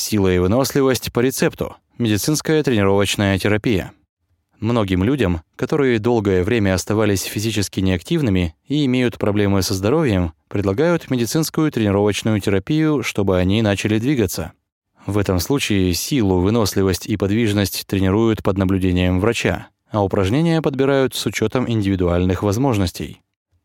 Сила и выносливость по рецепту. Медицинская тренировочная терапия. Многим людям, которые долгое время оставались физически неактивными и имеют проблемы со здоровьем, предлагают медицинскую тренировочную терапию, чтобы они начали двигаться. В этом случае силу, выносливость и подвижность тренируют под наблюдением врача, а упражнения подбирают с учетом индивидуальных возможностей.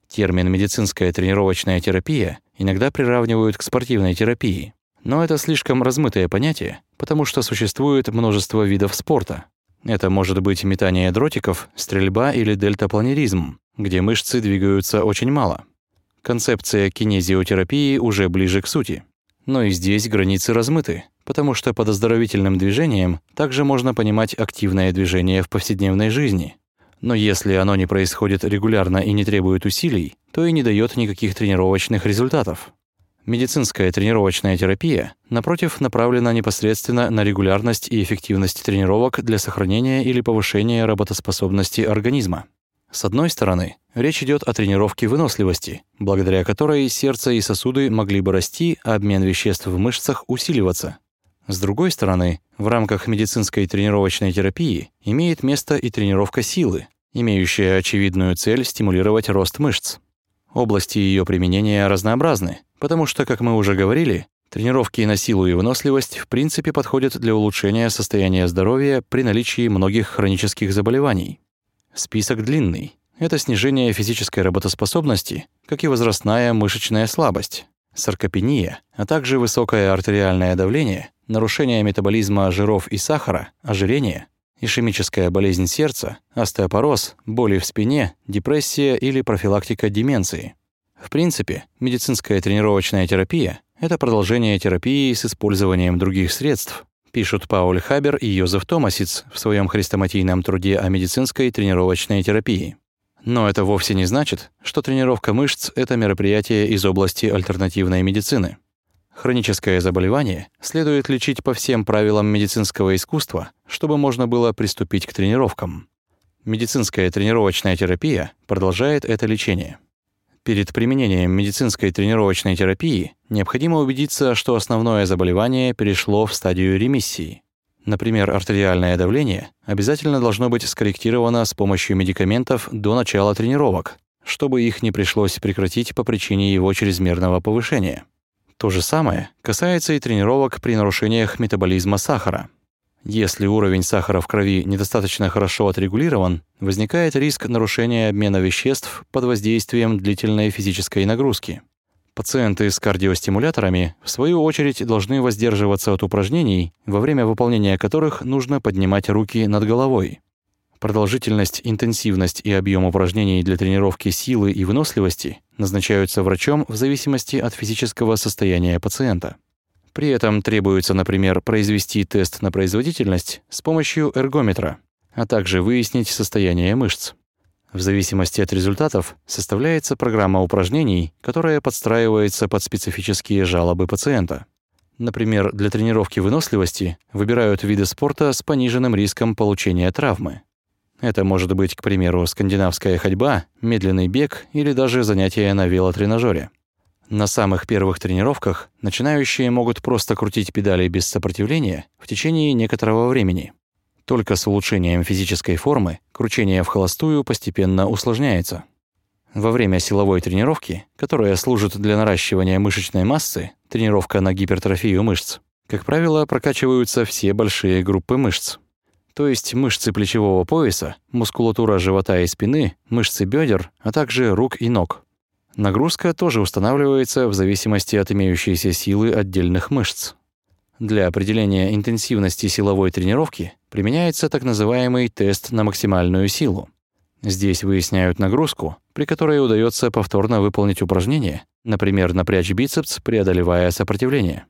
Термин «медицинская тренировочная терапия» иногда приравнивают к спортивной терапии. Но это слишком размытое понятие, потому что существует множество видов спорта. Это может быть метание дротиков, стрельба или дельтапланеризм, где мышцы двигаются очень мало. Концепция кинезиотерапии уже ближе к сути. Но и здесь границы размыты, потому что под оздоровительным движением также можно понимать активное движение в повседневной жизни. Но если оно не происходит регулярно и не требует усилий, то и не дает никаких тренировочных результатов. Медицинская тренировочная терапия, напротив, направлена непосредственно на регулярность и эффективность тренировок для сохранения или повышения работоспособности организма. С одной стороны, речь идет о тренировке выносливости, благодаря которой сердце и сосуды могли бы расти, а обмен веществ в мышцах усиливаться. С другой стороны, в рамках медицинской тренировочной терапии имеет место и тренировка силы, имеющая очевидную цель стимулировать рост мышц. Области ее применения разнообразны, потому что, как мы уже говорили, тренировки на силу и выносливость в принципе подходят для улучшения состояния здоровья при наличии многих хронических заболеваний. Список длинный. Это снижение физической работоспособности, как и возрастная мышечная слабость, саркопения, а также высокое артериальное давление, нарушение метаболизма жиров и сахара, ожирение, ишемическая болезнь сердца, остеопороз, боли в спине, депрессия или профилактика деменции. В принципе, медицинская тренировочная терапия – это продолжение терапии с использованием других средств, пишут Пауль Хабер и Йозеф Томасиц в своем хрестоматийном труде о медицинской тренировочной терапии. Но это вовсе не значит, что тренировка мышц – это мероприятие из области альтернативной медицины. Хроническое заболевание следует лечить по всем правилам медицинского искусства, чтобы можно было приступить к тренировкам. Медицинская тренировочная терапия продолжает это лечение. Перед применением медицинской тренировочной терапии необходимо убедиться, что основное заболевание перешло в стадию ремиссии. Например, артериальное давление обязательно должно быть скорректировано с помощью медикаментов до начала тренировок, чтобы их не пришлось прекратить по причине его чрезмерного повышения. То же самое касается и тренировок при нарушениях метаболизма сахара. Если уровень сахара в крови недостаточно хорошо отрегулирован, возникает риск нарушения обмена веществ под воздействием длительной физической нагрузки. Пациенты с кардиостимуляторами, в свою очередь, должны воздерживаться от упражнений, во время выполнения которых нужно поднимать руки над головой. Продолжительность, интенсивность и объем упражнений для тренировки силы и выносливости назначаются врачом в зависимости от физического состояния пациента. При этом требуется, например, произвести тест на производительность с помощью эргометра, а также выяснить состояние мышц. В зависимости от результатов составляется программа упражнений, которая подстраивается под специфические жалобы пациента. Например, для тренировки выносливости выбирают виды спорта с пониженным риском получения травмы. Это может быть, к примеру, скандинавская ходьба, медленный бег или даже занятия на велотренажере. На самых первых тренировках начинающие могут просто крутить педали без сопротивления в течение некоторого времени. Только с улучшением физической формы кручение в холостую постепенно усложняется. Во время силовой тренировки, которая служит для наращивания мышечной массы, тренировка на гипертрофию мышц, как правило, прокачиваются все большие группы мышц то есть мышцы плечевого пояса, мускулатура живота и спины, мышцы бедер, а также рук и ног. Нагрузка тоже устанавливается в зависимости от имеющейся силы отдельных мышц. Для определения интенсивности силовой тренировки применяется так называемый тест на максимальную силу. Здесь выясняют нагрузку, при которой удается повторно выполнить упражнение, например, напрячь бицепс, преодолевая сопротивление.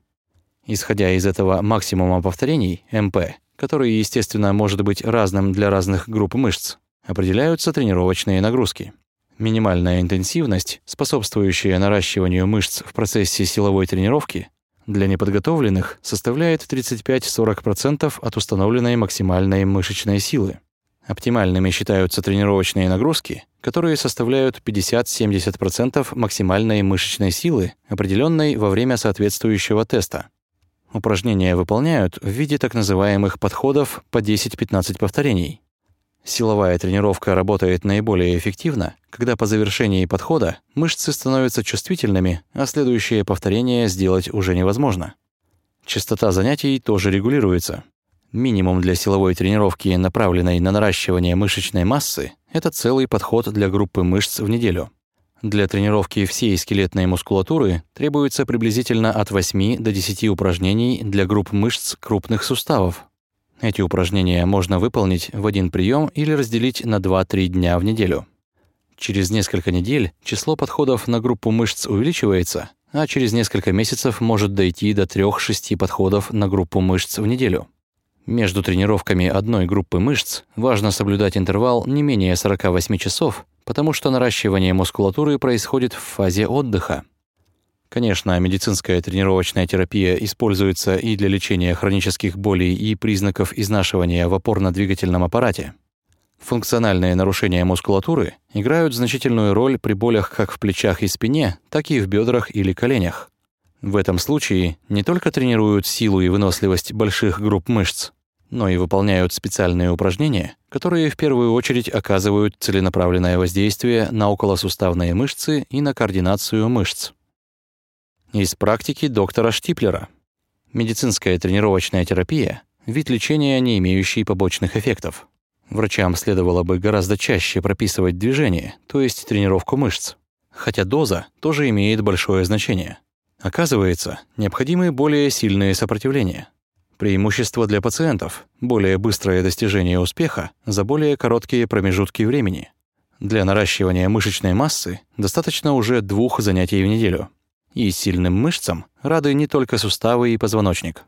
Исходя из этого максимума повторений, МП, который, естественно, может быть разным для разных групп мышц, определяются тренировочные нагрузки. Минимальная интенсивность, способствующая наращиванию мышц в процессе силовой тренировки, для неподготовленных составляет 35-40% от установленной максимальной мышечной силы. Оптимальными считаются тренировочные нагрузки, которые составляют 50-70% максимальной мышечной силы, определенной во время соответствующего теста. Упражнения выполняют в виде так называемых подходов по 10-15 повторений. Силовая тренировка работает наиболее эффективно, когда по завершении подхода мышцы становятся чувствительными, а следующее повторение сделать уже невозможно. Частота занятий тоже регулируется. Минимум для силовой тренировки, направленной на наращивание мышечной массы, это целый подход для группы мышц в неделю. Для тренировки всей скелетной мускулатуры требуется приблизительно от 8 до 10 упражнений для групп мышц крупных суставов. Эти упражнения можно выполнить в один прием или разделить на 2-3 дня в неделю. Через несколько недель число подходов на группу мышц увеличивается, а через несколько месяцев может дойти до 3-6 подходов на группу мышц в неделю. Между тренировками одной группы мышц важно соблюдать интервал не менее 48 часов, потому что наращивание мускулатуры происходит в фазе отдыха. Конечно, медицинская тренировочная терапия используется и для лечения хронических болей и признаков изнашивания в опорно-двигательном аппарате. Функциональные нарушения мускулатуры играют значительную роль при болях как в плечах и спине, так и в бедрах или коленях. В этом случае не только тренируют силу и выносливость больших групп мышц, но и выполняют специальные упражнения, которые в первую очередь оказывают целенаправленное воздействие на околосуставные мышцы и на координацию мышц. Из практики доктора Штиплера. Медицинская тренировочная терапия – вид лечения, не имеющий побочных эффектов. Врачам следовало бы гораздо чаще прописывать движение, то есть тренировку мышц. Хотя доза тоже имеет большое значение. Оказывается, необходимы более сильные сопротивления – Преимущество для пациентов – более быстрое достижение успеха за более короткие промежутки времени. Для наращивания мышечной массы достаточно уже двух занятий в неделю. И сильным мышцам рады не только суставы и позвоночник.